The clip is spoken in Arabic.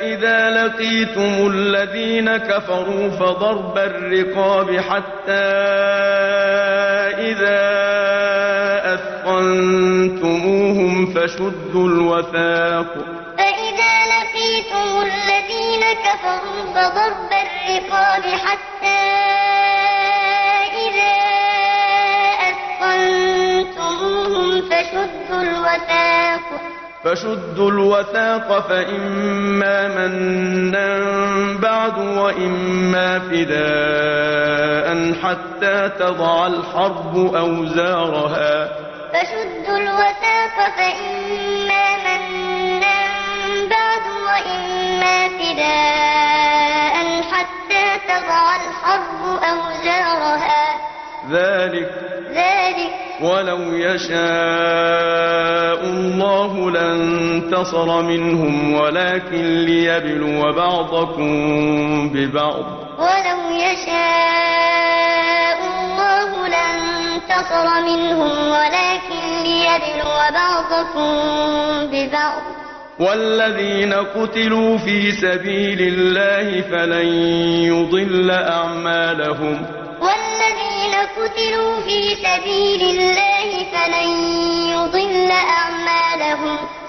فإذا لقيتم الذين كفروا فضرب الرقاب حتى إذا أثقنتموهم فشدوا الوثاق. فإذا لقيتم الذين كفروا فضرب الرقاب حتى إذا أثقنتموهم فشدوا الوثاق. فشدوا الوثاق فإما منا بعد وإما فداء حتى تضع الحرب أوزارها. فشدوا الوثاق فإما منا بعد وإما فداء حتى تضع الحرب أوزارها. ذلك ذلك. ولو يشاء الله لانتصر منهم ولكن ليبلو بعضكم ببعض ولو يشاء الله لانتصر منهم ولكن ليبلو بعضكم ببعض والذين قتلوا في سبيل الله فلن يضل أعمالهم والذين قتلوا في سبيل الله 结婚